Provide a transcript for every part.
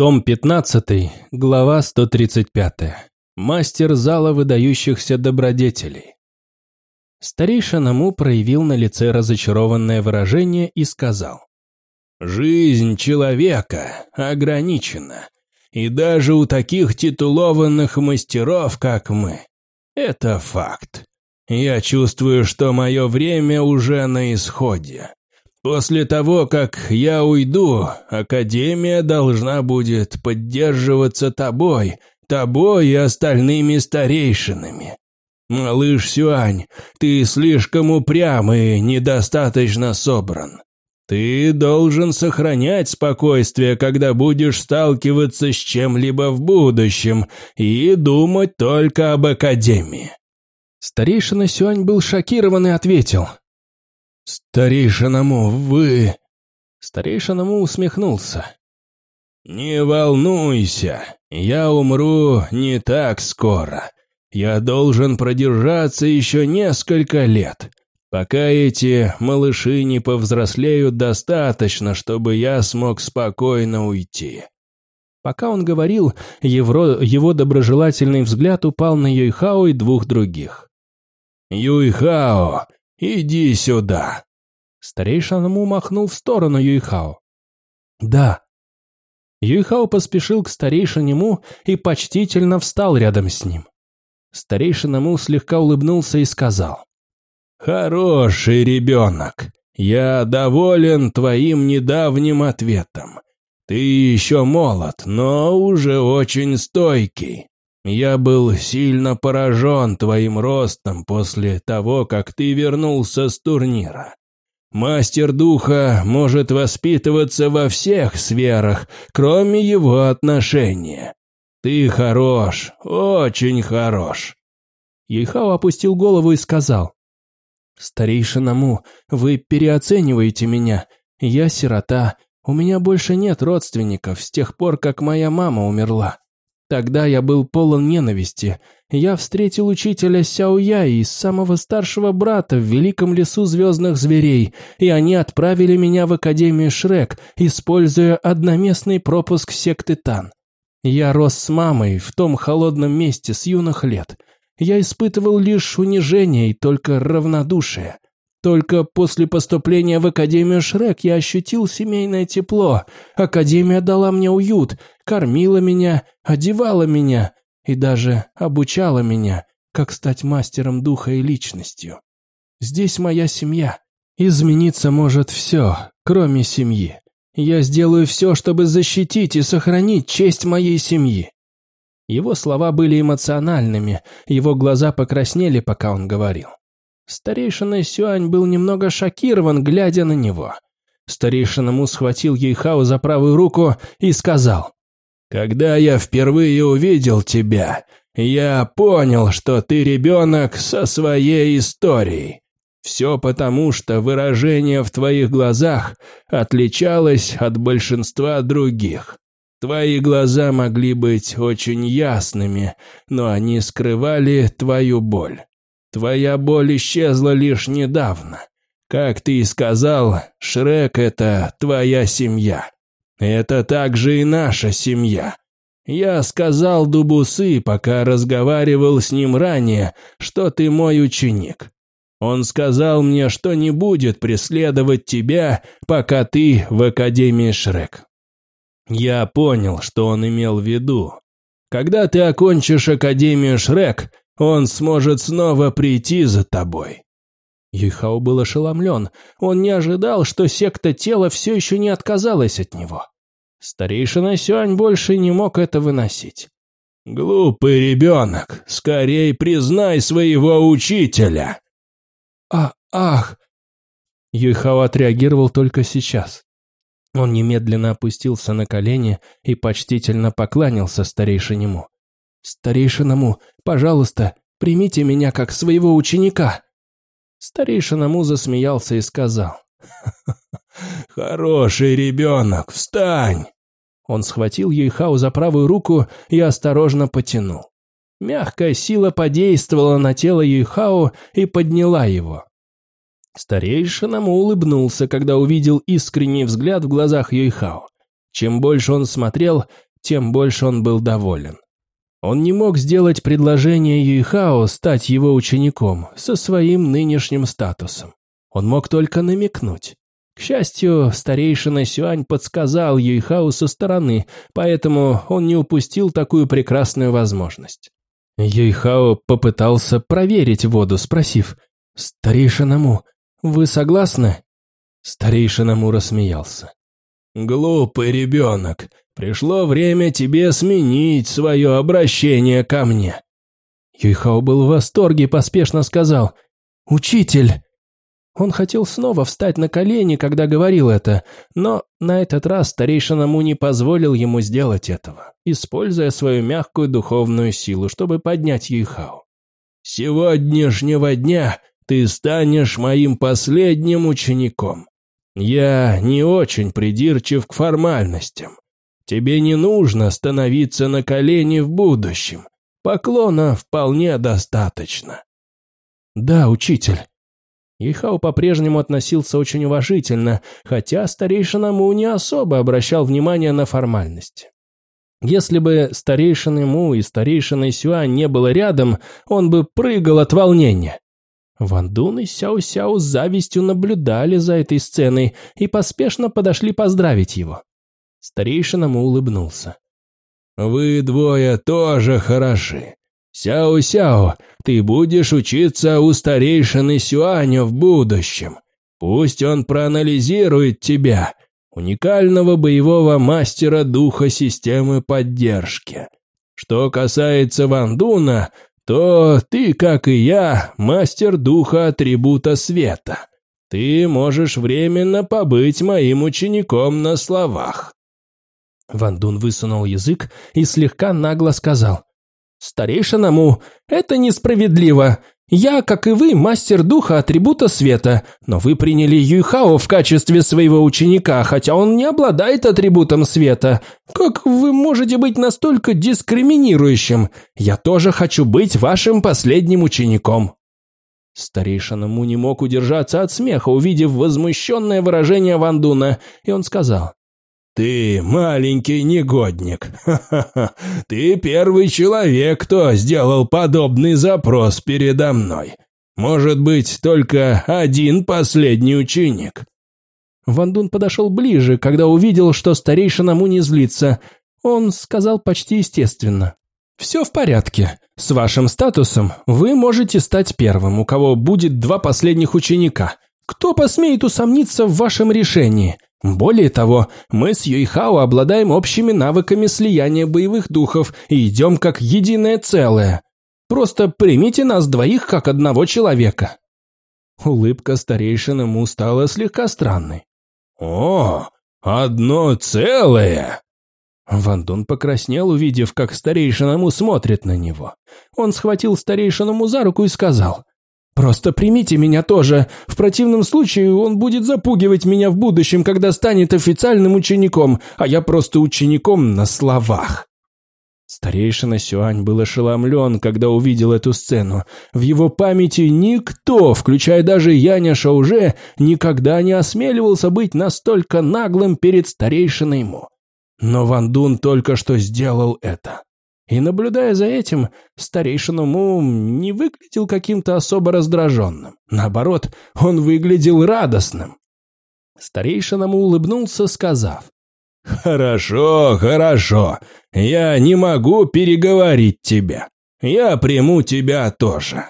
Том 15, глава 135. Мастер зала выдающихся добродетелей. Старейшина Му проявил на лице разочарованное выражение и сказал. «Жизнь человека ограничена, и даже у таких титулованных мастеров, как мы. Это факт. Я чувствую, что мое время уже на исходе. После того, как я уйду, Академия должна будет поддерживаться тобой, тобой и остальными старейшинами. Малыш Сюань, ты слишком упрям и недостаточно собран. Ты должен сохранять спокойствие, когда будешь сталкиваться с чем-либо в будущем, и думать только об Академии. Старейшина Сюань был шокирован и ответил – «Старейшина вы...» Старейшина усмехнулся. «Не волнуйся, я умру не так скоро. Я должен продержаться еще несколько лет, пока эти малыши не повзрослеют достаточно, чтобы я смог спокойно уйти». Пока он говорил, его, его доброжелательный взгляд упал на Юйхао и двух других. «Юйхао, «Иди сюда!» Старейшина Му махнул в сторону Юйхао. «Да». Юйхао поспешил к старейшине Му и почтительно встал рядом с ним. Старейшина Му слегка улыбнулся и сказал. «Хороший ребенок. Я доволен твоим недавним ответом. Ты еще молод, но уже очень стойкий. Я был сильно поражен твоим ростом после того, как ты вернулся с турнира. Мастер духа может воспитываться во всех сферах, кроме его отношения. Ты хорош, очень хорош. Ейхао опустил голову и сказал. «Старейшина Му, вы переоцениваете меня. Я сирота, у меня больше нет родственников с тех пор, как моя мама умерла. Тогда я был полон ненависти. Я встретил учителя Сяоя и самого старшего брата в великом лесу звездных зверей, и они отправили меня в Академию Шрек, используя одноместный пропуск секты Тан. Я рос с мамой в том холодном месте с юных лет. Я испытывал лишь унижение и только равнодушие. Только после поступления в Академию Шрек я ощутил семейное тепло. Академия дала мне уют, кормила меня, одевала меня и даже обучала меня, как стать мастером духа и личностью. Здесь моя семья. Измениться может все, кроме семьи. Я сделаю все, чтобы защитить и сохранить честь моей семьи. Его слова были эмоциональными, его глаза покраснели, пока он говорил. Старейшина Сюань был немного шокирован, глядя на него. Старейшина Му схватил Ейхао за правую руку и сказал, «Когда я впервые увидел тебя, я понял, что ты ребенок со своей историей. Все потому, что выражение в твоих глазах отличалось от большинства других. Твои глаза могли быть очень ясными, но они скрывали твою боль. Твоя боль исчезла лишь недавно. Как ты и сказал, Шрек — это твоя семья. Это также и наша семья. Я сказал Дубусы, пока разговаривал с ним ранее, что ты мой ученик. Он сказал мне, что не будет преследовать тебя, пока ты в Академии Шрек. Я понял, что он имел в виду. Когда ты окончишь Академию Шрек, он сможет снова прийти за тобой». Юйхао был ошеломлен. Он не ожидал, что секта тела все еще не отказалась от него. Старейшина Сюань больше не мог это выносить. «Глупый ребенок, скорей признай своего учителя!» «А, ах!» Юйхао отреагировал только сейчас. Он немедленно опустился на колени и почтительно поклонился старейшинему. «Старейшиному, пожалуйста, примите меня как своего ученика!» Старейшина Му засмеялся и сказал. «Хороший ребенок, встань!» Он схватил Юйхао за правую руку и осторожно потянул. Мягкая сила подействовала на тело Юйхао и подняла его. Старейшина Му улыбнулся, когда увидел искренний взгляд в глазах Юйхао. Чем больше он смотрел, тем больше он был доволен. Он не мог сделать предложение Юйхао стать его учеником со своим нынешним статусом. Он мог только намекнуть. К счастью, старейшина Сюань подсказал Юйхао со стороны, поэтому он не упустил такую прекрасную возможность. Юйхао попытался проверить воду, спросив, «Старейшина Му, вы согласны?» Старейшина Му рассмеялся. «Глупый ребенок, пришло время тебе сменить свое обращение ко мне». Юйхао был в восторге и поспешно сказал, «Учитель!» Он хотел снова встать на колени, когда говорил это, но на этот раз старейшина Му не позволил ему сделать этого, используя свою мягкую духовную силу, чтобы поднять Юйхао. «Сегодняшнего дня ты станешь моим последним учеником. Я не очень придирчив к формальностям. Тебе не нужно становиться на колени в будущем. Поклона вполне достаточно». «Да, учитель». Ихау по-прежнему относился очень уважительно, хотя старейшина Му не особо обращал внимание на формальности. Если бы старейшины Му и старейшины Сюа не было рядом, он бы прыгал от волнения. Ван Дун и Сяо-Сяо с завистью наблюдали за этой сценой и поспешно подошли поздравить его. Старейшина Му улыбнулся. «Вы двое тоже хороши. Сяо-Сяо, ты будешь учиться у старейшины Сюаня в будущем. Пусть он проанализирует тебя, уникального боевого мастера духа системы поддержки. Что касается Вандуна, то ты, как и я, мастер духа атрибута света. Ты можешь временно побыть моим учеником на словах». Вандун высунул язык и слегка нагло сказал. «Старейшина Му, это несправедливо. Я, как и вы, мастер духа атрибута света, но вы приняли Юйхао в качестве своего ученика, хотя он не обладает атрибутом света. Как вы можете быть настолько дискриминирующим? Я тоже хочу быть вашим последним учеником». Старейшина Му не мог удержаться от смеха, увидев возмущенное выражение Вандуна, и он сказал, «Ты маленький негодник. Ха-ха-ха. Ты первый человек, кто сделал подобный запрос передо мной. Может быть, только один последний ученик». Ван Дун подошел ближе, когда увидел, что старейшина Му не злится. Он сказал почти естественно. «Все в порядке. С вашим статусом вы можете стать первым, у кого будет два последних ученика. Кто посмеет усомниться в вашем решении? Более того, мы с Юйхао обладаем общими навыками слияния боевых духов и идем как единое целое. Просто примите нас двоих как одного человека». Улыбка старейшины Му стала слегка странной. «О, одно целое!» Ван Дун покраснел, увидев, как старейшина Му смотрит на него. Он схватил старейшину Му за руку и сказал, Просто примите меня тоже. В противном случае он будет запугивать меня в будущем, когда станет официальным учеником, а я просто учеником на словах. Старейшина Сюань был ошеломлен, когда увидел эту сцену. В его памяти никто, включая даже Яня Шауже, никогда не осмеливался быть настолько наглым перед старейшиной ему. Но Ван Дун только что сделал это. И, наблюдая за этим, старейшина Му не выглядел каким-то особо раздраженным. Наоборот, он выглядел радостным. Старейшина Му улыбнулся, сказав, «Хорошо, хорошо, я не могу переговорить тебя. Я приму тебя тоже».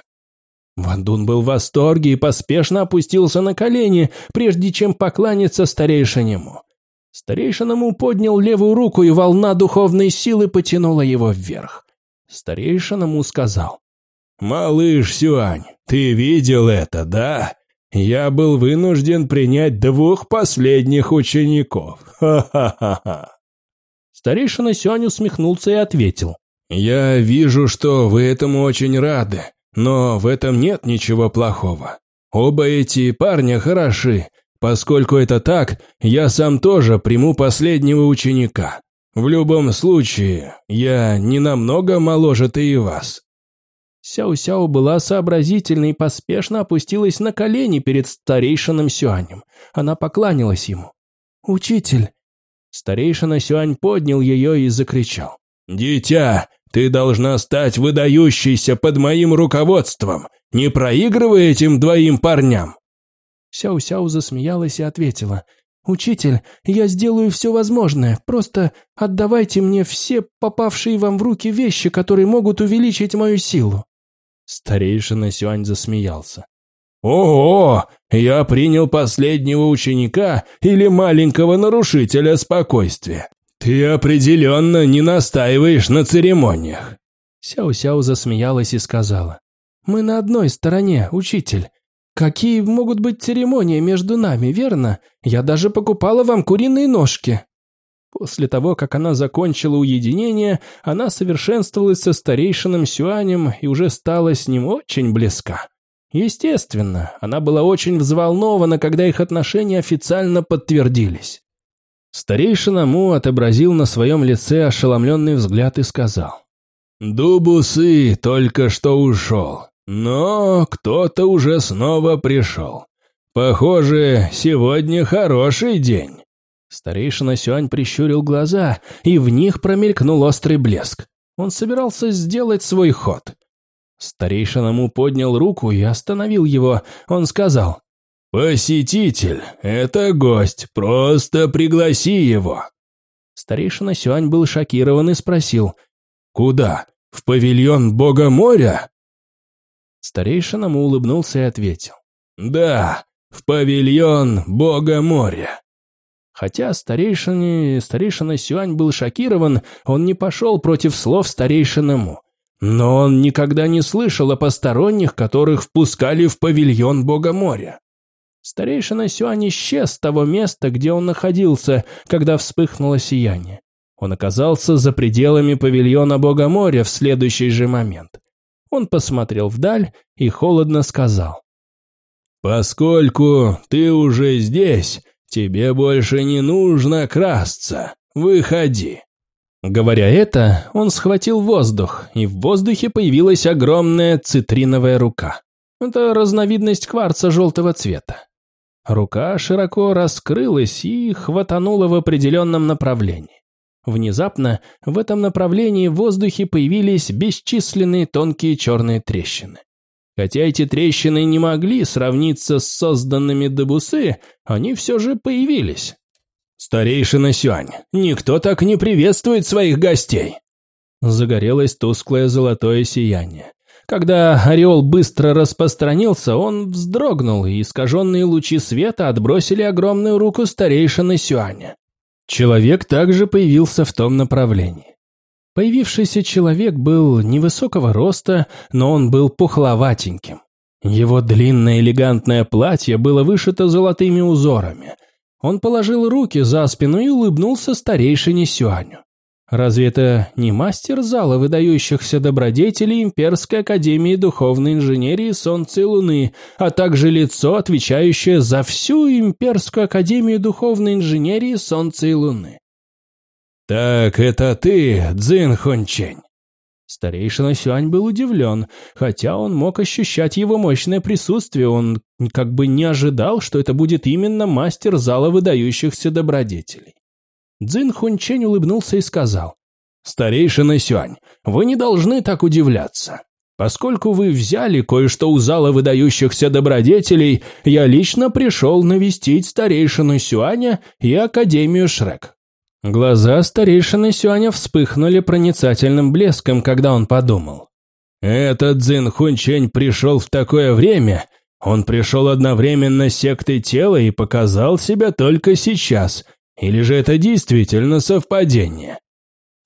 Ван Дун был в восторге и поспешно опустился на колени, прежде чем покланяться старейшине Му. Старейшина Му поднял левую руку, и волна духовной силы потянула его вверх. Старейшина Му сказал. «Малыш Сюань, ты видел это, да? Я был вынужден принять двух последних учеников. Ха-ха-ха-ха!» Старейшина Сюань усмехнулся и ответил. «Я вижу, что вы этому очень рады, но в этом нет ничего плохого. Оба эти парня хороши, Поскольку это так, я сам тоже приму последнего ученика. В любом случае, я не намного моложе-то и вас». Сяо-Сяо была сообразительной и поспешно опустилась на колени перед старейшином Сюанем. Она покланялась ему. «Учитель, Старейшина Сюань поднял ее и закричал. «Дитя, ты должна стать выдающейся под моим руководством. Не проигрывай этим двоим парням!» Сяо-Сяо засмеялась и ответила. «Учитель, я сделаю все возможное. Просто отдавайте мне все попавшие вам в руки вещи, которые могут увеличить мою силу». Старейшина Сюань засмеялся. «Ого! Я принял последнего ученика или маленького нарушителя спокойствия. Ты определенно не настаиваешь на церемониях». Сяо-Сяо засмеялась и сказала. «Мы на одной стороне, учитель. Какие могут быть церемонии между нами, верно? Я даже покупала вам куриные ножки». После того, как она закончила уединение, она совершенствовалась со старейшином Сюанем и уже стала с ним очень близка. Естественно, она была очень взволнована, когда их отношения официально подтвердились. Старейшина Му отобразил на своем лице ошеломленный взгляд и сказал. «Дубусы только что ушел, но кто-то уже снова пришел. Похоже, сегодня хороший день». Старейшина Сюань прищурил глаза, и в них промелькнул острый блеск. Он собирался сделать свой ход. Старейшина Му поднял руку и остановил его. Он сказал, «Посетитель, это гость, просто пригласи его». Старейшина Сюань был шокирован и спросил, «Куда? В павильон Бога моря?» Старейшина Му улыбнулся и ответил, «Да, в павильон Бога моря». Хотя старейшина, старейшина Сюань был шокирован, он не пошел против слов старейшины Му. Но он никогда не слышал о посторонних, которых впускали в павильон Бога моря. Старейшина Сюань исчез с того места, где он находился, когда вспыхнуло сияние. Он оказался за пределами павильона Бога моря в следующий же момент. Он посмотрел вдаль и холодно сказал. «Поскольку ты уже здесь, тебе больше не нужно красться. Выходи». Говоря это, он схватил воздух, и в воздухе появилась огромная цитриновая рука. Это разновидность кварца желтого цвета. Рука широко раскрылась и хватанула в определенном направлении. Внезапно в этом направлении в воздухе появились бесчисленные тонкие черные трещины. Хотя эти трещины не могли сравниться с созданными Дебусы, они все же появились. «Старейшина Сюань, никто так не приветствует своих гостей!» Загорелось тусклое золотое сияние. Когда орел быстро распространился, он вздрогнул, и искаженные лучи света отбросили огромную руку старейшины Сюаня. Человек также появился в том направлении. Появившийся человек был невысокого роста, но он был пухловатеньким. Его длинное элегантное платье было вышито золотыми узорами – он положил руки за спину и улыбнулся старейшине Сюаню. Разве это не мастер зала выдающихся добродетелей Имперской Академии Духовной Инженерии Солнца и Луны, а также лицо, отвечающее за всю Имперскую Академию Духовной Инженерии Солнца и Луны? «Так это ты, Цзин Хунчень!» Старейшина Сюань был удивлен, хотя он мог ощущать его мощное присутствие, он как бы не ожидал, что это будет именно мастер зала выдающихся добродетелей. Цзин Хунчень улыбнулся и сказал, «Старейшина Сюань, вы не должны так удивляться. Поскольку вы взяли кое-что у зала выдающихся добродетелей, я лично пришел навестить старейшину Сюаня и Академию Шрек. Глаза старейшины Сюаня вспыхнули проницательным блеском, когда он подумал. «Этот Цзин Хунчень пришел в такое время. Он пришел одновременно с сектой тела и показал себя только сейчас. Или же это действительно совпадение?»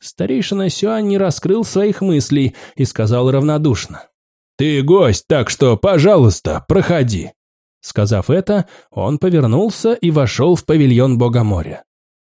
Старейшина Сюань не раскрыл своих мыслей и сказал равнодушно. «Ты гость, так что, пожалуйста, проходи». Сказав это, он повернулся и вошел в павильон Бога моря.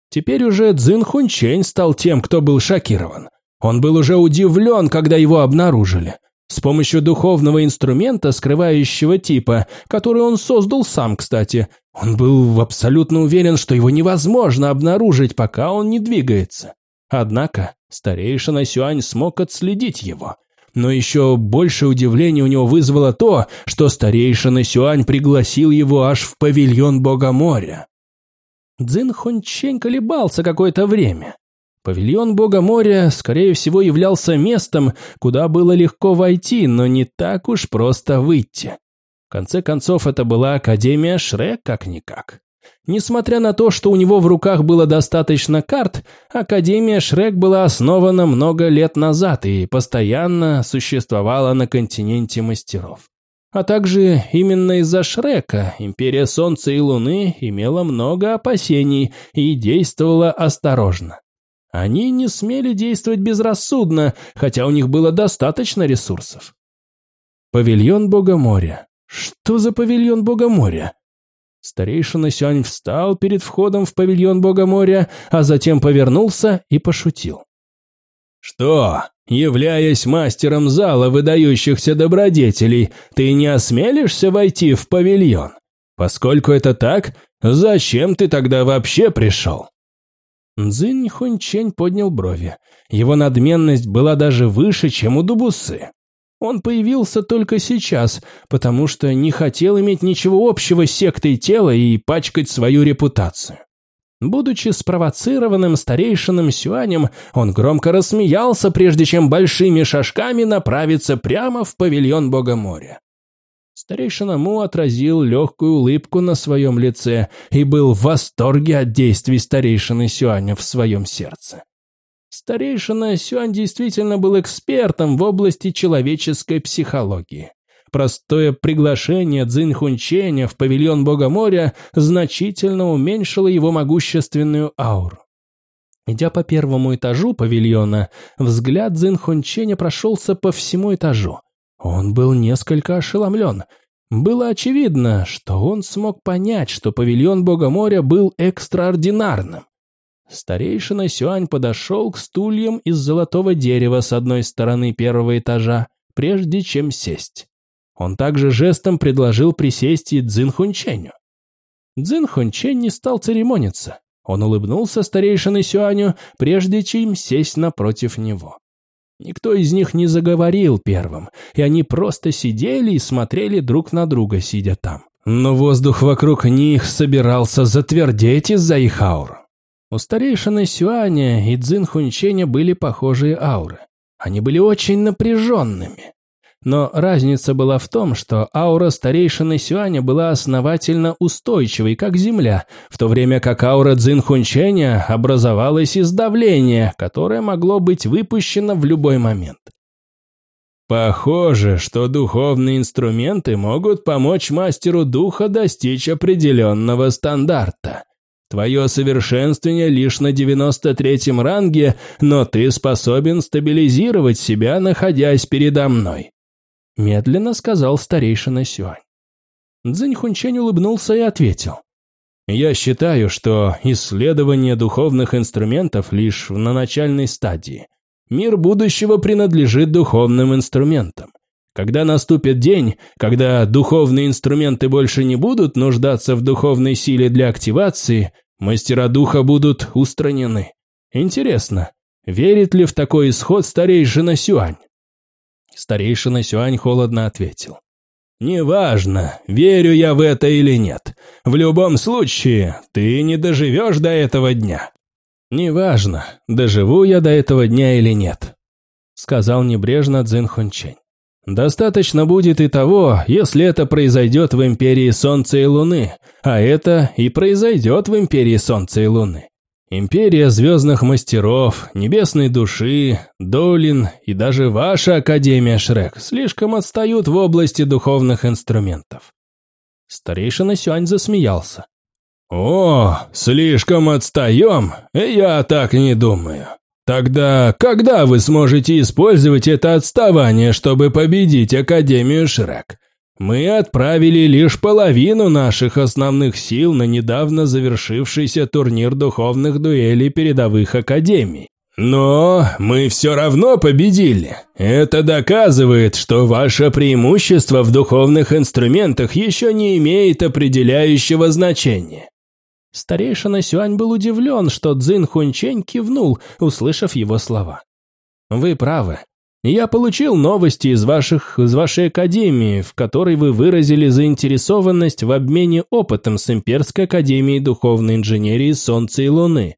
Теперь уже Цзин Хунчень стал тем, кто был шокирован. Он был уже удивлен, когда его обнаружили. С помощью духовного инструмента, скрывающего типа, который он создал сам, кстати, он был абсолютно уверен, что его невозможно обнаружить, пока он не двигается. Однако старейшина Сюань смог отследить его. Но еще больше удивления у него вызвало то, что старейшина Сюань пригласил его аж в павильон Бога моря. Цзин Хунчень колебался какое-то время. Павильон Бога моря, скорее всего, являлся местом, куда было легко войти, но не так уж просто выйти. В конце концов, это была Академия Шрек как-никак. Несмотря на то, что у него в руках было достаточно карт, Академия Шрек была основана много лет назад и постоянно существовала на континенте мастеров. А также именно из-за Шрека Империя Солнца и Луны имела много опасений и действовала осторожно. Они не смели действовать безрассудно, хотя у них было достаточно ресурсов. Павильон Бога моря. Что за павильон Бога моря? Старейшина Сюань встал перед входом в павильон Бога моря, а затем повернулся и пошутил. «Что, являясь мастером зала выдающихся добродетелей, ты не осмелишься войти в павильон? Поскольку это так, зачем ты тогда вообще пришел?» Цзинь Хунчень поднял брови. Его надменность была даже выше, чем у Дубусы. Он появился только сейчас, потому что не хотел иметь ничего общего с сектой тела и пачкать свою репутацию. Будучи спровоцированным старейшином Сюанем, он громко рассмеялся, прежде чем большими шажками направиться прямо в павильон Бога моря. Старейшина Му отразил легкую улыбку на своем лице и был в восторге от действий старейшины Сюаня в своем сердце. Старейшина Сюань действительно был экспертом в области человеческой психологии. Простое приглашение Цзинь Хунченя в павильон Бога моря значительно уменьшило его могущественную ауру. Идя по первому этажу павильона, взгляд Цзин Хунченя прошелся по всему этажу. Он был несколько ошеломлен. Было очевидно, что он смог понять, что павильон Бога моря был экстраординарным. Старейшина Сюань подошел к стульям из золотого дерева с одной стороны первого этажа, прежде чем сесть. Он также жестом предложил присесть и Цзин Хунченю. Цзин Хунчень не стал церемониться. Он улыбнулся старейшине Сюаню, прежде чем сесть напротив него. Никто из них не заговорил первым, и они просто сидели и смотрели друг на друга, сидя там. Но воздух вокруг них собирался затвердеть из-за их аур. У старейшины Сюаня и Цзин Хунченя были похожие ауры. Они были очень напряженными. Но разница была в том, что аура старейшины Сюаня была основательно устойчивой, как земля, в то время как аура Цзин Хунченя образовалась из давления, которое могло быть выпущено в любой момент. Похоже, что духовные инструменты могут помочь мастеру духа достичь определенного стандарта. Твое совершенствование лишь на 93-м ранге, но ты способен стабилизировать себя, находясь передо мной», – медленно сказал старейшина Сюань. Цзинь Хунчень улыбнулся и ответил. «Я считаю, что исследование духовных инструментов лишь на начальной стадии. Мир будущего принадлежит духовным инструментам. Когда наступит день, когда духовные инструменты больше не будут нуждаться в духовной силе для активации, мастера духа будут устранены. Интересно, верит ли в такой исход старейшина Сюань? Старейшина Сюань холодно ответил. «Неважно, верю я в это или нет. В любом случае, ты не доживешь до этого дня». «Неважно, доживу я до этого дня или нет», — сказал небрежно Цзин Хунчень. Достаточно будет и того, если это произойдет в Империи Солнца и Луны, а это и произойдет в Империи Солнца и Луны. Империя Звездных Мастеров, Небесной Души, Долин и даже ваша Академия Шрек слишком отстают в области духовных инструментов. Старейшина Сюань засмеялся. «О, слишком отстаем? Я так не думаю. Тогда когда вы сможете использовать это отставание, чтобы победить Академию Шрек? Мы отправили лишь половину наших основных сил на недавно завершившийся турнир духовных дуэлей передовых академий. Но мы все равно победили. Это доказывает, что ваше преимущество в духовных инструментах еще не имеет определяющего значения. Старейшина Сюань был удивлен, что Цзин Хунчень кивнул, услышав его слова. «Вы правы. Я получил новости из, ваших, из вашей академии, в которой вы выразили заинтересованность в обмене опытом с Имперской академией духовной инженерии Солнца и Луны.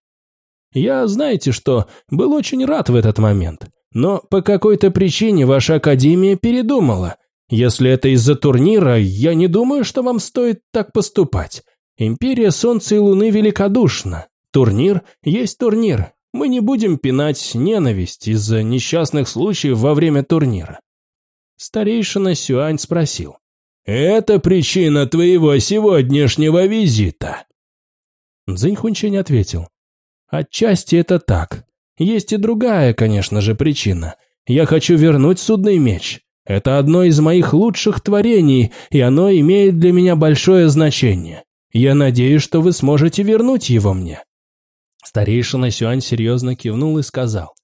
Я, знаете что, был очень рад в этот момент. Но по какой-то причине ваша академия передумала. Если это из-за турнира, я не думаю, что вам стоит так поступать. Империя Солнца и Луны великодушна. Турнир есть турнир. Мы не будем пинать ненависть из-за несчастных случаев во время турнира. Старейшина Сюань спросил. «Это причина твоего сегодняшнего визита?» Цзинь Хунчень ответил. «Отчасти это так. Есть и другая, конечно же, причина. Я хочу вернуть судный меч. Это одно из моих лучших творений, и оно имеет для меня большое значение. Я надеюсь, что вы сможете вернуть его мне». Старейшина Сюань серьезно кивнул и сказал.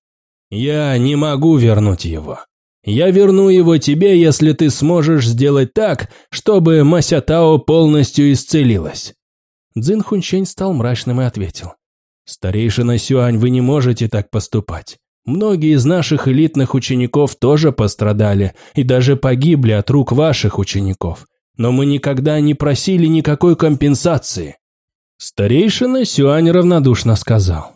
«Я не могу вернуть его. Я верну его тебе, если ты сможешь сделать так, чтобы Масятао полностью исцелилась». Цзин Хунчень стал мрачным и ответил. «Старейшина Сюань, вы не можете так поступать. Многие из наших элитных учеников тоже пострадали и даже погибли от рук ваших учеников. Но мы никогда не просили никакой компенсации. Старейшина Сюань равнодушно сказал.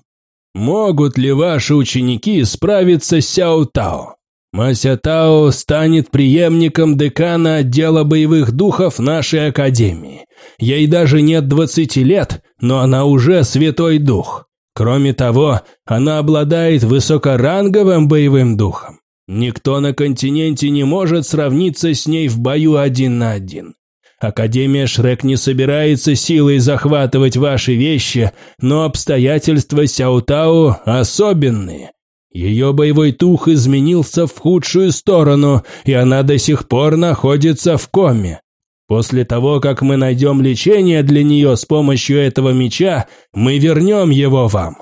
«Могут ли ваши ученики справиться с Сяо Тао? Мася Тао станет преемником декана отдела боевых духов нашей академии. Ей даже нет двадцати лет, но она уже святой дух. Кроме того, она обладает высокоранговым боевым духом. Никто на континенте не может сравниться с ней в бою один на один. Академия Шрек не собирается силой захватывать ваши вещи, но обстоятельства Сяутау особенные. Ее боевой тух изменился в худшую сторону, и она до сих пор находится в коме. После того, как мы найдем лечение для нее с помощью этого меча, мы вернем его вам».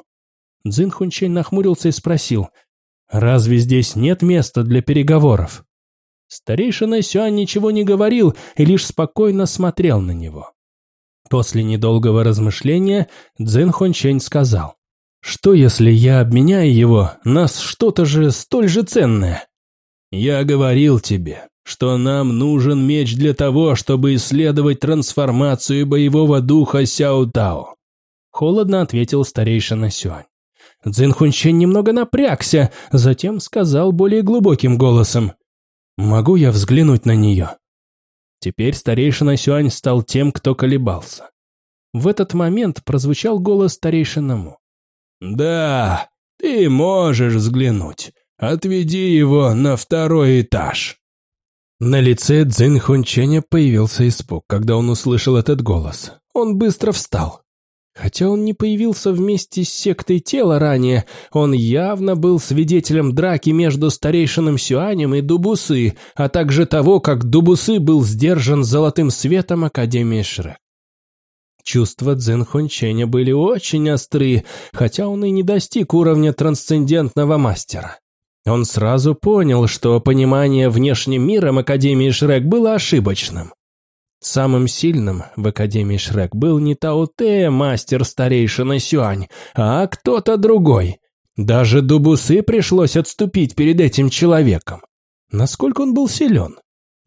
Цзин Хунчень нахмурился и спросил, «Разве здесь нет места для переговоров?» Старейшина Сюань ничего не говорил и лишь спокойно смотрел на него. После недолгого размышления Цзэн Хончень сказал, «Что, если я обменяю его на что-то же столь же ценное?» «Я говорил тебе, что нам нужен меч для того, чтобы исследовать трансформацию боевого духа Сяо Тао», холодно ответил старейшина Сюань. Цзин Хунчень немного напрягся, затем сказал более глубоким голосом, Могу я взглянуть на нее?» Теперь старейшина Сюань стал тем, кто колебался. В этот момент прозвучал голос старейшиному. «Да, ты можешь взглянуть. Отведи его на второй этаж». На лице Цзин Хунченя появился испуг, когда он услышал этот голос. Он быстро встал. Хотя он не появился вместе с сектой тела ранее, он явно был свидетелем драки между старейшином Сюанем и Дубусы, а также того, как Дубусы был сдержан золотым светом Академии Шрек. Чувства Цзэн Хунченя были очень остры, хотя он и не достиг уровня трансцендентного мастера. Он сразу понял, что понимание внешним миром Академии Шрек было ошибочным. Самым сильным в Академии Шрек был не Таоте, мастер старейшина Сюань, а кто-то другой. Даже Дубусы пришлось отступить перед этим человеком. Насколько он был силен?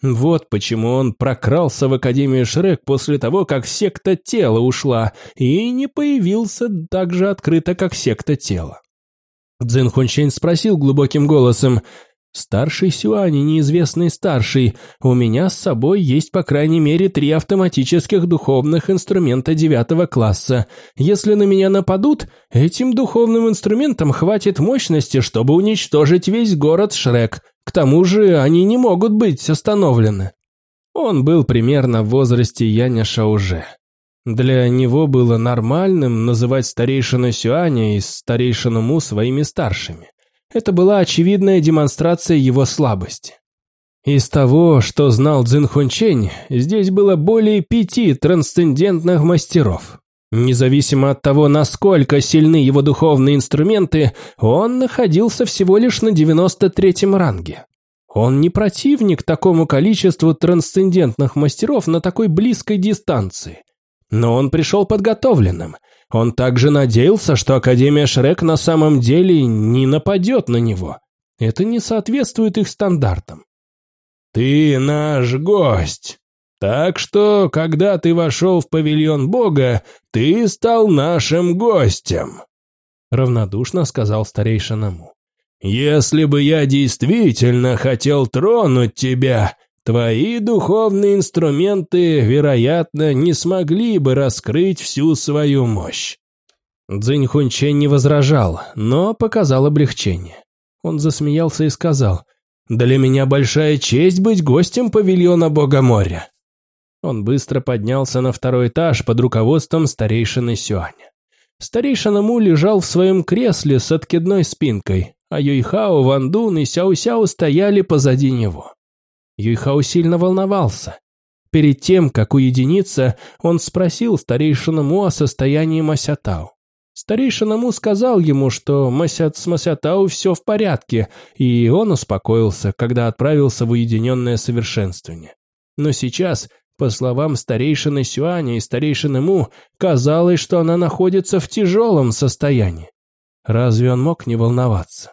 Вот почему он прокрался в Академию Шрек после того, как секта тела ушла, и не появился так же открыто, как секта тела. Цзин Хунчень спросил глубоким голосом, «Старший Сюани, неизвестный старший, у меня с собой есть по крайней мере три автоматических духовных инструмента девятого класса. Если на меня нападут, этим духовным инструментам хватит мощности, чтобы уничтожить весь город Шрек. К тому же они не могут быть остановлены». Он был примерно в возрасте Яня Шауже. Для него было нормальным называть старейшину Сюаня и старейшину Му своими старшими. Это была очевидная демонстрация его слабости. Из того, что знал Цзин Хунчень, здесь было более пяти трансцендентных мастеров. Независимо от того, насколько сильны его духовные инструменты, он находился всего лишь на 93-м ранге. Он не противник такому количеству трансцендентных мастеров на такой близкой дистанции. Но он пришел подготовленным – он также надеялся, что Академия Шрек на самом деле не нападет на него. Это не соответствует их стандартам. «Ты наш гость. Так что, когда ты вошел в павильон Бога, ты стал нашим гостем», — равнодушно сказал старейшина Му. «Если бы я действительно хотел тронуть тебя, твои духовные инструменты, вероятно, не смогли бы раскрыть всю свою мощь». Цзинь не возражал, но показал облегчение. Он засмеялся и сказал, «Для меня большая честь быть гостем павильона Бога моря». Он быстро поднялся на второй этаж под руководством старейшины Сюаня. Старейшина Му лежал в своем кресле с откидной спинкой, а Юйхао, Вандун и Сяо-Сяо стояли позади него. Юйхао сильно волновался. Перед тем, как уединиться, он спросил старейшину Му о состоянии Масятау. Старейшина Му сказал ему, что Масят с Масятау все в порядке, и он успокоился, когда отправился в уединенное совершенствование. Но сейчас, по словам старейшины Сюаня и старейшины Му, казалось, что она находится в тяжелом состоянии. Разве он мог не волноваться?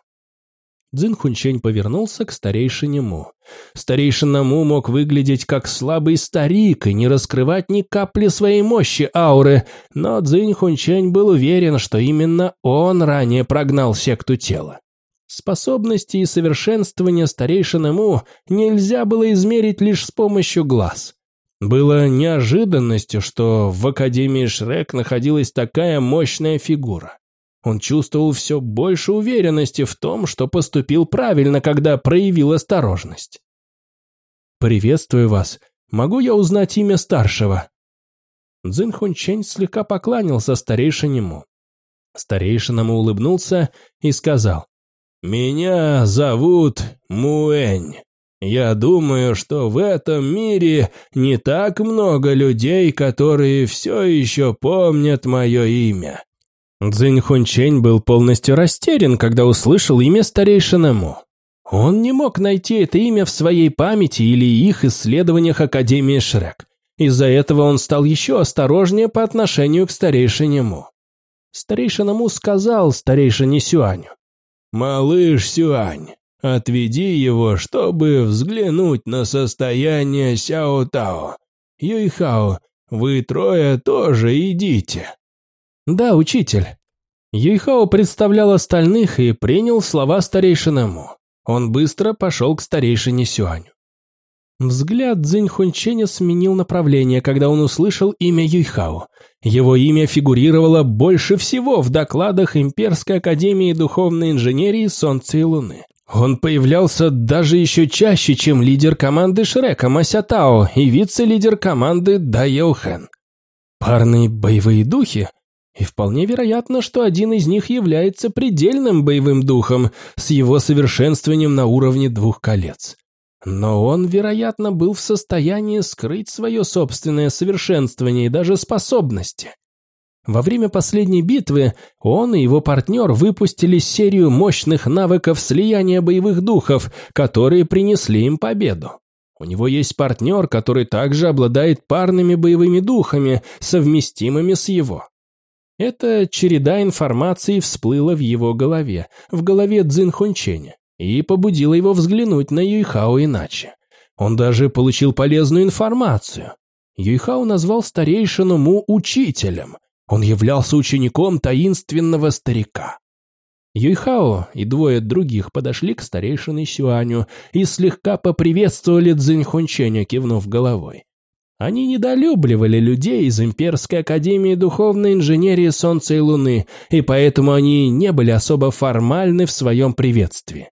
Цзин Хунчень повернулся к старейшине Му. Старейшина Му мог выглядеть как слабый старик и не раскрывать ни капли своей мощи ауры, но Цзин Хунчень был уверен, что именно он ранее прогнал секту тела. Способности и совершенствование старейшины Му нельзя было измерить лишь с помощью глаз. Было неожиданностью, что в Академии Шрек находилась такая мощная фигура. Он чувствовал все больше уверенности в том, что поступил правильно, когда проявил осторожность. «Приветствую вас. Могу я узнать имя старшего?» Цзин Хунчень слегка поклонился старейшинему. Старейшиному улыбнулся и сказал, «Меня зовут Муэнь. Я думаю, что в этом мире не так много людей, которые все еще помнят мое имя. Цзинь Хунчень был полностью растерян, когда услышал имя старейшины Му. Он не мог найти это имя в своей памяти или их исследованиях Академии Шрек. Из-за этого он стал еще осторожнее по отношению к старейшине Му. Старейшина Му сказал старейшине Сюаню. «Малыш Сюань, отведи его, чтобы взглянуть на состояние Сяо Тао. Юйхао, вы трое тоже идите». «Да, учитель». Юйхао представлял остальных и принял слова старейшиному. Он быстро пошел к старейшине Сюаню. Взгляд Цзинь сменил направление, когда он услышал имя Юйхао. Его имя фигурировало больше всего в докладах Имперской Академии Духовной Инженерии Солнца и Луны. Он появлялся даже еще чаще, чем лидер команды Шрека Масятао и вице-лидер команды Дайохэн. Парные боевые духи? И вполне вероятно, что один из них является предельным боевым духом с его совершенствованием на уровне двух колец. Но он, вероятно, был в состоянии скрыть свое собственное совершенствование и даже способности. Во время последней битвы он и его партнер выпустили серию мощных навыков слияния боевых духов, которые принесли им победу. У него есть партнер, который также обладает парными боевыми духами, совместимыми с его. Эта череда информации всплыла в его голове, в голове Цзин Хунченя, и побудила его взглянуть на Юйхао иначе. Он даже получил полезную информацию. Юйхао назвал старейшину Му учителем. Он являлся учеником таинственного старика. Юйхао и двое других подошли к старейшине Сюаню и слегка поприветствовали Цзинь Хунченя, кивнув головой. Они недолюбливали людей из Имперской Академии Духовной Инженерии Солнца и Луны, и поэтому они не были особо формальны в своем приветствии.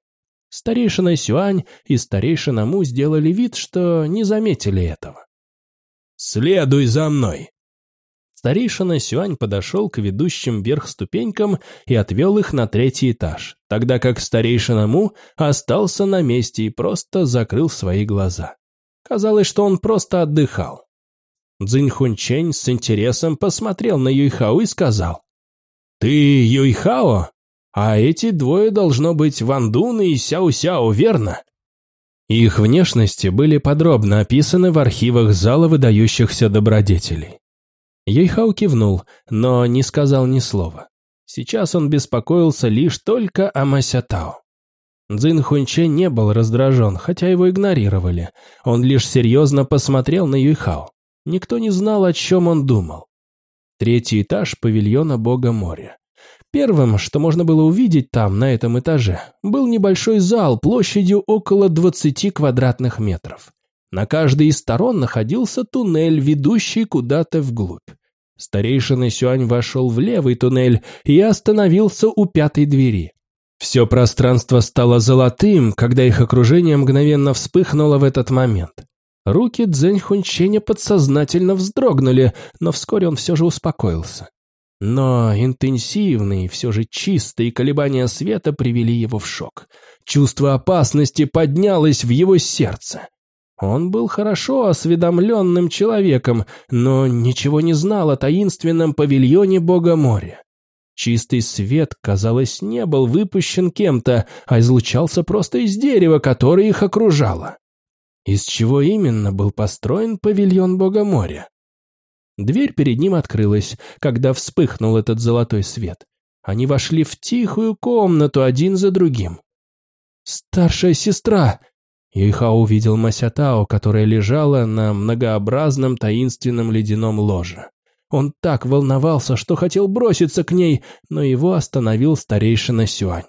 Старейшина Сюань и старейшина Му сделали вид, что не заметили этого. «Следуй за мной!» Старейшина Сюань подошел к ведущим вверх ступенькам и отвел их на третий этаж, тогда как старейшина Му остался на месте и просто закрыл свои глаза. Казалось, что он просто отдыхал. Цзинь Хунчень с интересом посмотрел на Юйхао и сказал, «Ты Юйхао? А эти двое должно быть Ван Дун и Сяо-Сяо, верно?» Их внешности были подробно описаны в архивах зала выдающихся добродетелей. Юйхао кивнул, но не сказал ни слова. Сейчас он беспокоился лишь только о Масятао. Цзин Хунче не был раздражен, хотя его игнорировали. Он лишь серьезно посмотрел на Юйхао. Никто не знал, о чем он думал. Третий этаж павильона Бога моря. Первым, что можно было увидеть там, на этом этаже, был небольшой зал площадью около 20 квадратных метров. На каждой из сторон находился туннель, ведущий куда-то вглубь. Старейшина Сюань вошел в левый туннель и остановился у пятой двери. Все пространство стало золотым, когда их окружение мгновенно вспыхнуло в этот момент. Руки Цзэнь Хунченя подсознательно вздрогнули, но вскоре он все же успокоился. Но интенсивные, все же чистые колебания света привели его в шок. Чувство опасности поднялось в его сердце. Он был хорошо осведомленным человеком, но ничего не знал о таинственном павильоне Бога моря. Чистый свет, казалось, не был выпущен кем-то, а излучался просто из дерева, которое их окружало. Из чего именно был построен павильон Бога моря? Дверь перед ним открылась, когда вспыхнул этот золотой свет. Они вошли в тихую комнату один за другим. «Старшая сестра!» Юйхао увидел Масятао, которая лежала на многообразном таинственном ледяном ложе. Он так волновался, что хотел броситься к ней, но его остановил старейшина Сюань.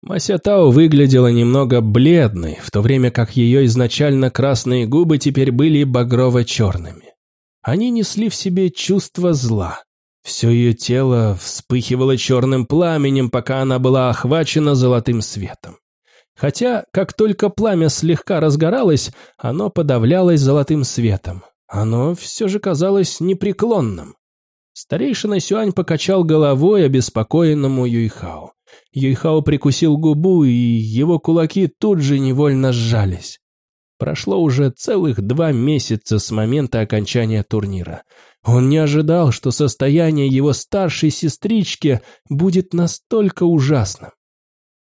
Масятао выглядела немного бледной, в то время как ее изначально красные губы теперь были багрово-черными. Они несли в себе чувство зла. Все ее тело вспыхивало черным пламенем, пока она была охвачена золотым светом. Хотя, как только пламя слегка разгоралось, оно подавлялось золотым светом. Оно все же казалось непреклонным. Старейшина Сюань покачал головой обеспокоенному Юйхао. Юйхао прикусил губу, и его кулаки тут же невольно сжались. Прошло уже целых два месяца с момента окончания турнира. Он не ожидал, что состояние его старшей сестрички будет настолько ужасным.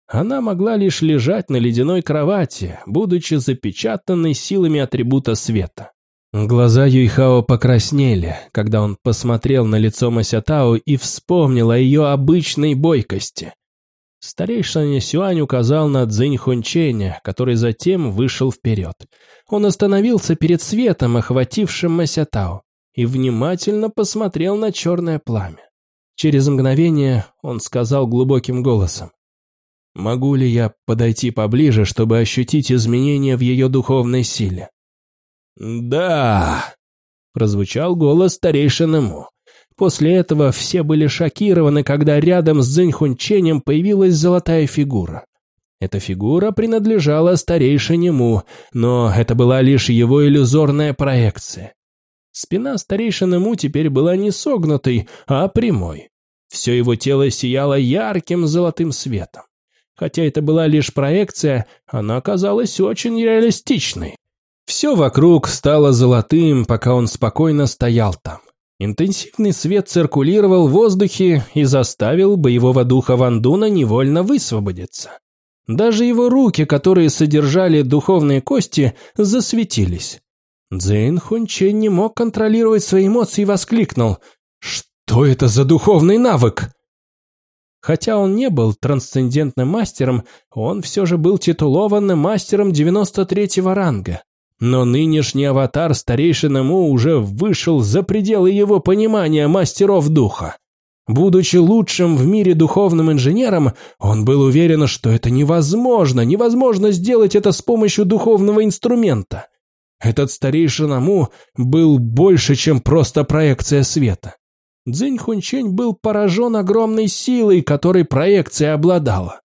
Она могла лишь лежать на ледяной кровати, будучи запечатанной силами атрибута света. Глаза Юйхао покраснели, когда он посмотрел на лицо Масятао и вспомнил о ее обычной бойкости. Старейшина Сюань указал на Цзинь Хунченя, который затем вышел вперед. Он остановился перед светом, охватившим Масятао, и внимательно посмотрел на черное пламя. Через мгновение он сказал глубоким голосом. Могу ли я подойти поближе, чтобы ощутить изменения в ее духовной силе? «Да!» – прозвучал голос старейшины Му. После этого все были шокированы, когда рядом с Цзиньхунченем появилась золотая фигура. Эта фигура принадлежала старейшине Му, но это была лишь его иллюзорная проекция. Спина старейшины Му теперь была не согнутой, а прямой. Все его тело сияло ярким золотым светом. Хотя это была лишь проекция, она оказалась очень реалистичной. Все вокруг стало золотым, пока он спокойно стоял там. Интенсивный свет циркулировал в воздухе и заставил боевого духа Вандуна невольно высвободиться. Даже его руки, которые содержали духовные кости, засветились. Цзэйн Хунчен не мог контролировать свои эмоции и воскликнул «Что это за духовный навык?» Хотя он не был трансцендентным мастером, он все же был титулованным мастером 93-го ранга. Но нынешний аватар старейшина Му уже вышел за пределы его понимания мастеров духа. Будучи лучшим в мире духовным инженером, он был уверен, что это невозможно, невозможно сделать это с помощью духовного инструмента. Этот старейшина Му был больше, чем просто проекция света. Цзинь Хунчень был поражен огромной силой, которой проекция обладала.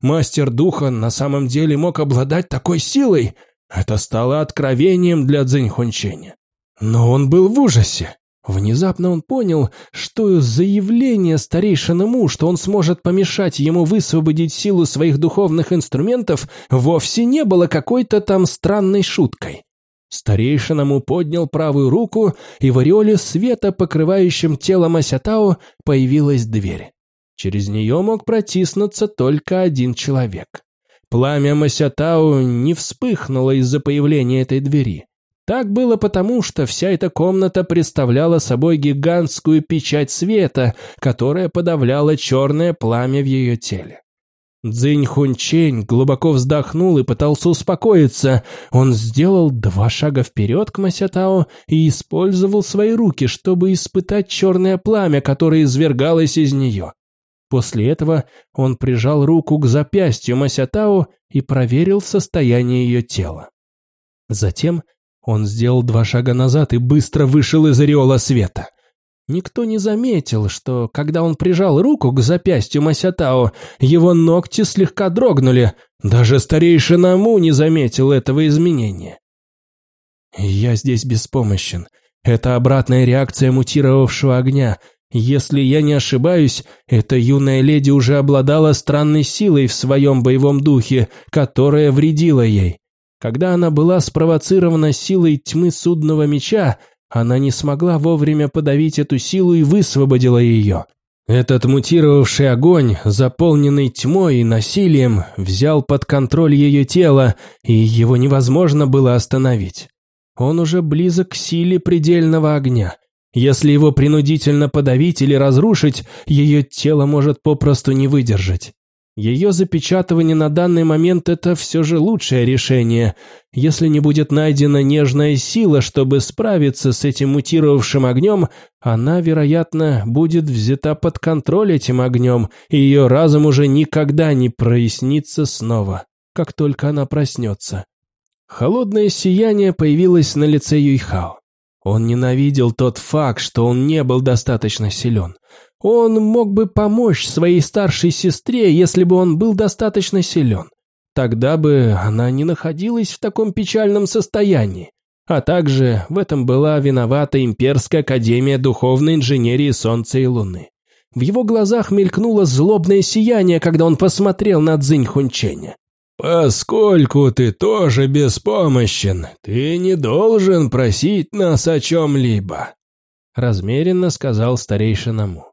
Мастер духа на самом деле мог обладать такой силой. Это стало откровением для Цзинь Хунченя. Но он был в ужасе. Внезапно он понял, что заявление старейшины Му, что он сможет помешать ему высвободить силу своих духовных инструментов, вовсе не было какой-то там странной шуткой. Старейшина му поднял правую руку, и в ореоле света, покрывающем тело Масятао, появилась дверь. Через нее мог протиснуться только один человек. Пламя Масятао не вспыхнуло из-за появления этой двери. Так было потому, что вся эта комната представляла собой гигантскую печать света, которая подавляла черное пламя в ее теле. Цзинь Хунчень глубоко вздохнул и пытался успокоиться. Он сделал два шага вперед к Масятао и использовал свои руки, чтобы испытать черное пламя, которое извергалось из нее. После этого он прижал руку к запястью Масятао и проверил состояние ее тела. Затем он сделал два шага назад и быстро вышел из ореола света. Никто не заметил, что, когда он прижал руку к запястью Масятао, его ногти слегка дрогнули. Даже старейшина Му не заметил этого изменения. «Я здесь беспомощен. Это обратная реакция мутировавшего огня. Если я не ошибаюсь, эта юная леди уже обладала странной силой в своем боевом духе, которая вредила ей. Когда она была спровоцирована силой тьмы судного меча, она не смогла вовремя подавить эту силу и высвободила ее. Этот мутировавший огонь, заполненный тьмой и насилием, взял под контроль ее тело, и его невозможно было остановить. Он уже близок к силе предельного огня. Если его принудительно подавить или разрушить, ее тело может попросту не выдержать. Ее запечатывание на данный момент – это все же лучшее решение. Если не будет найдена нежная сила, чтобы справиться с этим мутировавшим огнем, она, вероятно, будет взята под контроль этим огнем, и ее разум уже никогда не прояснится снова, как только она проснется. Холодное сияние появилось на лице Юйхао. Он ненавидел тот факт, что он не был достаточно силен. Он мог бы помочь своей старшей сестре, если бы он был достаточно силен. Тогда бы она не находилась в таком печальном состоянии. А также в этом была виновата Имперская Академия Духовной Инженерии Солнца и Луны. В его глазах мелькнуло злобное сияние, когда он посмотрел на Цзинь Хунченя. «Поскольку ты тоже беспомощен, ты не должен просить нас о чем-либо», размеренно сказал старейшина Му.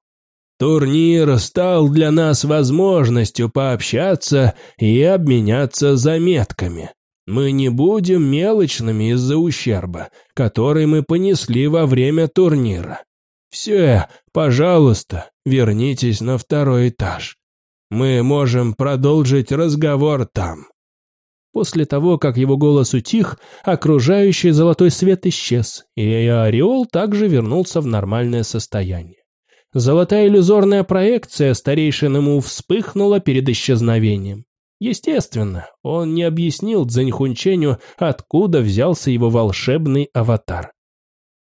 Турнир стал для нас возможностью пообщаться и обменяться заметками. Мы не будем мелочными из-за ущерба, который мы понесли во время турнира. Все, пожалуйста, вернитесь на второй этаж. Мы можем продолжить разговор там. После того, как его голос утих, окружающий золотой свет исчез, и ореол также вернулся в нормальное состояние. Золотая иллюзорная проекция старейшиному вспыхнула перед исчезновением. Естественно, он не объяснил Цзэньхунченю, откуда взялся его волшебный аватар.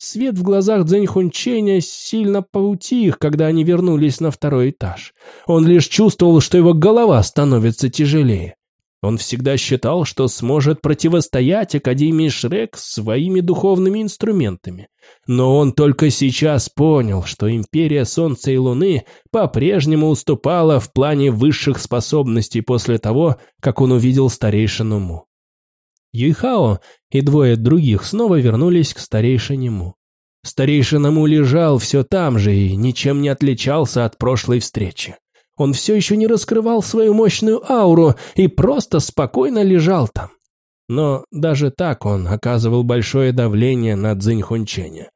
Свет в глазах Цзэньхунченя сильно поутих, когда они вернулись на второй этаж. Он лишь чувствовал, что его голова становится тяжелее. Он всегда считал, что сможет противостоять Академии Шрек своими духовными инструментами. Но он только сейчас понял, что Империя Солнца и Луны по-прежнему уступала в плане высших способностей после того, как он увидел старейшину Му. Юйхао и двое других снова вернулись к старейшине Му. Старейшина Му лежал все там же и ничем не отличался от прошлой встречи. Он все еще не раскрывал свою мощную ауру и просто спокойно лежал там. Но даже так он оказывал большое давление на Цзиньхунченя.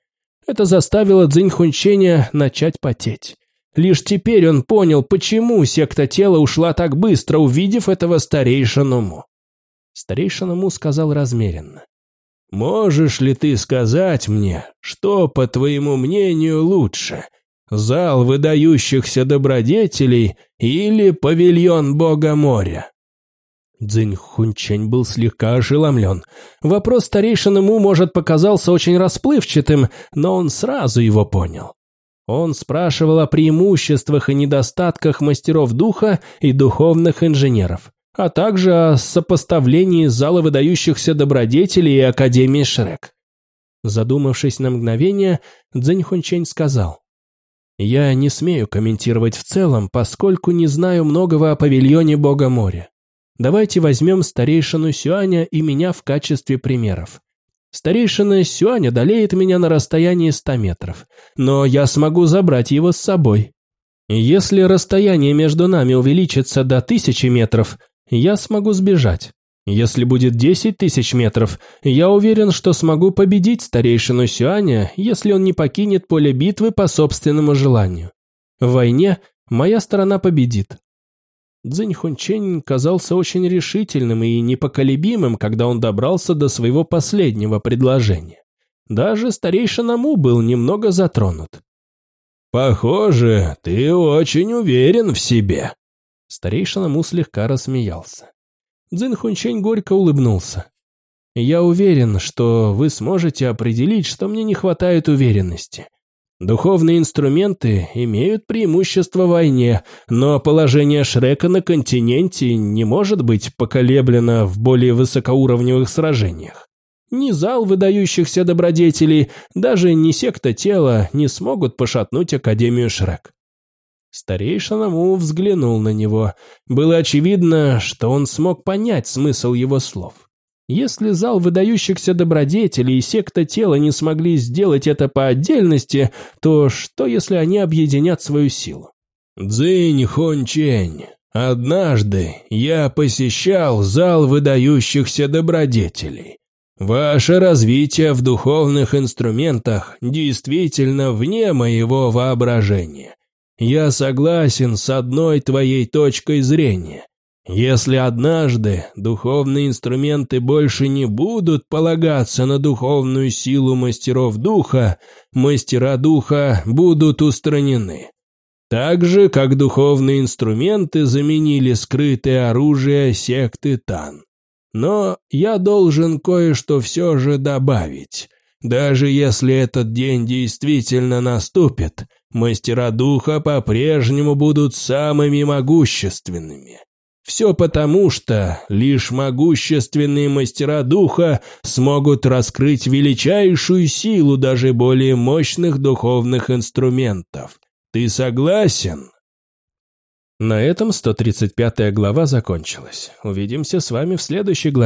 Это заставило Цзиньхунченя начать потеть. Лишь теперь он понял, почему секта тела ушла так быстро, увидев этого старейшину Му. Старейшина Му сказал размеренно. «Можешь ли ты сказать мне, что, по твоему мнению, лучше, зал выдающихся добродетелей или павильон бога моря. Цзинь Хунчень был слегка ошеломлен. Вопрос старейшин ему, может, показался очень расплывчатым, но он сразу его понял. Он спрашивал о преимуществах и недостатках мастеров духа и духовных инженеров, а также о сопоставлении зала выдающихся добродетелей и Академии Шрек. Задумавшись на мгновение, Цзинь Хунчень сказал, я не смею комментировать в целом, поскольку не знаю многого о павильоне Бога моря. Давайте возьмем старейшину Сюаня и меня в качестве примеров. Старейшина Сюаня одолеет меня на расстоянии 100 метров, но я смогу забрать его с собой. Если расстояние между нами увеличится до 1000 метров, я смогу сбежать. Если будет 10 тысяч метров, я уверен, что смогу победить старейшину Сюаня, если он не покинет поле битвы по собственному желанию. В войне моя сторона победит. Цзинь Хунчень казался очень решительным и непоколебимым, когда он добрался до своего последнего предложения. Даже старейшина Му был немного затронут. «Похоже, ты очень уверен в себе». Старейшина Му слегка рассмеялся. Цзин Хунчень горько улыбнулся. «Я уверен, что вы сможете определить, что мне не хватает уверенности. Духовные инструменты имеют преимущество в войне, но положение Шрека на континенте не может быть поколеблено в более высокоуровневых сражениях. Ни зал выдающихся добродетелей, даже ни секта тела не смогут пошатнуть Академию Шрек. Старейшина Му взглянул на него. Было очевидно, что он смог понять смысл его слов. Если зал выдающихся добродетелей и секта тела не смогли сделать это по отдельности, то что, если они объединят свою силу? Цзинь Хунчень, однажды я посещал зал выдающихся добродетелей. Ваше развитие в духовных инструментах действительно вне моего воображения. Я согласен с одной твоей точкой зрения. Если однажды духовные инструменты больше не будут полагаться на духовную силу мастеров духа, мастера духа будут устранены. Так же, как духовные инструменты заменили скрытое оружие секты Тан. Но я должен кое-что все же добавить. Даже если этот день действительно наступит, мастера духа по-прежнему будут самыми могущественными. Все потому, что лишь могущественные мастера духа смогут раскрыть величайшую силу даже более мощных духовных инструментов. Ты согласен? На этом 135 глава закончилась. Увидимся с вами в следующей главе.